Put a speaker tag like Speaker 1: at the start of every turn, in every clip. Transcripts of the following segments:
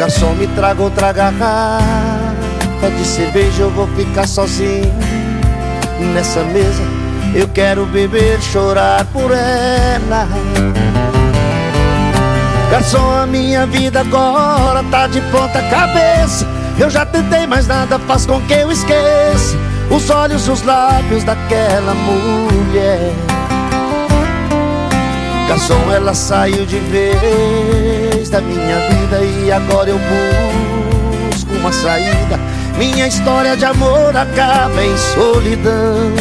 Speaker 1: Garçom, me traga outra garrafa de cerveja, eu vou ficar sozinho nessa mesa. Eu quero beber, chorar por ela. Garçom, a minha vida agora tá de ponta cabeça. Eu já tentei, mas nada faz com que eu esqueça os olhos, os lábios daquela mulher. Garçom, ela saiu de vez da minha vida e agora eu busco uma saída. Minha história de amor acaba em solidão.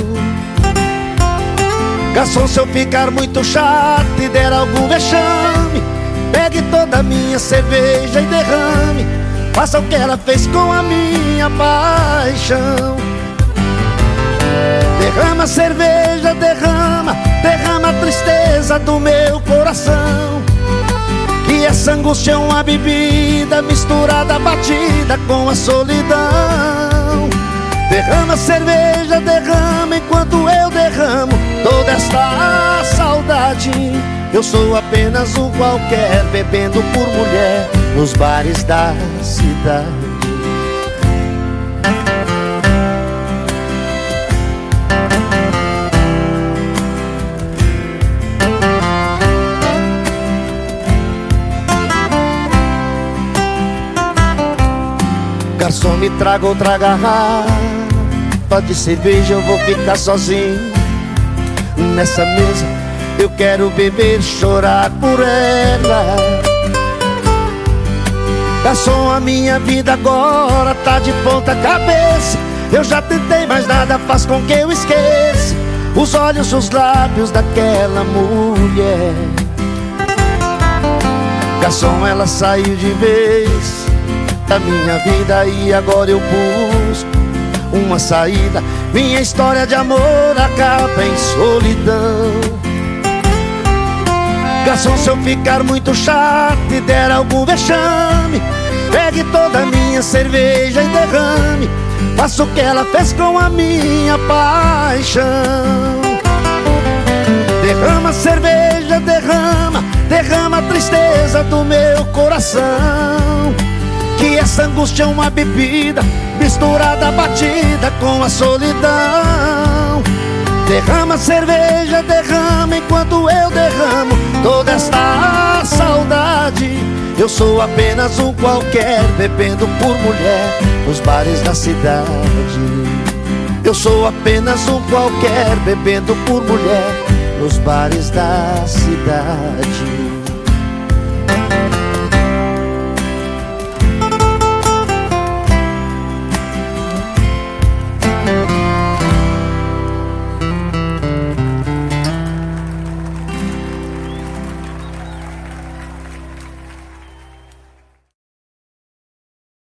Speaker 1: Garçom, se eu ficar muito chato e der algum vexame, pegue toda a minha cerveja e derrame. Faça o que ela fez com a minha paixão. Derrama cerveja, derrama, derrama a tristeza do meu coração. Essa angústia é uma bebida misturada, batida com a solidão. Derrama cerveja, derrama enquanto eu derramo toda esta saudade. Eu sou apenas um qualquer bebendo por mulher nos bares da cidade. Garçom, me traga outra garrafa de cerveja, eu vou ficar sozinho nessa mesa. Eu quero beber, chorar por ela. Garçom, a minha vida agora tá de ponta cabeça. Eu já tentei, mas nada faz com que eu esqueça os olhos, os lábios daquela mulher. Garçom, ela saiu de vez da minha vida e agora eu busco uma saída. Minha história de amor acaba em solidão. Garçom, se eu ficar muito chato e der algum vexame, pegue toda a minha cerveja e derrame. Faça o que ela fez com a minha paixão. Derrama cerveja, derrama, derrama a tristeza do meu coração. Essa angústia é uma bebida Misturada, batida com a solidão. Derrama cerveja, derrama enquanto eu derramo Toda esta saudade. Eu sou apenas um qualquer Bebendo por mulher Nos bares da cidade. Eu sou apenas um qualquer Bebendo por mulher Nos bares da cidade